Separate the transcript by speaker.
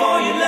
Speaker 1: for you.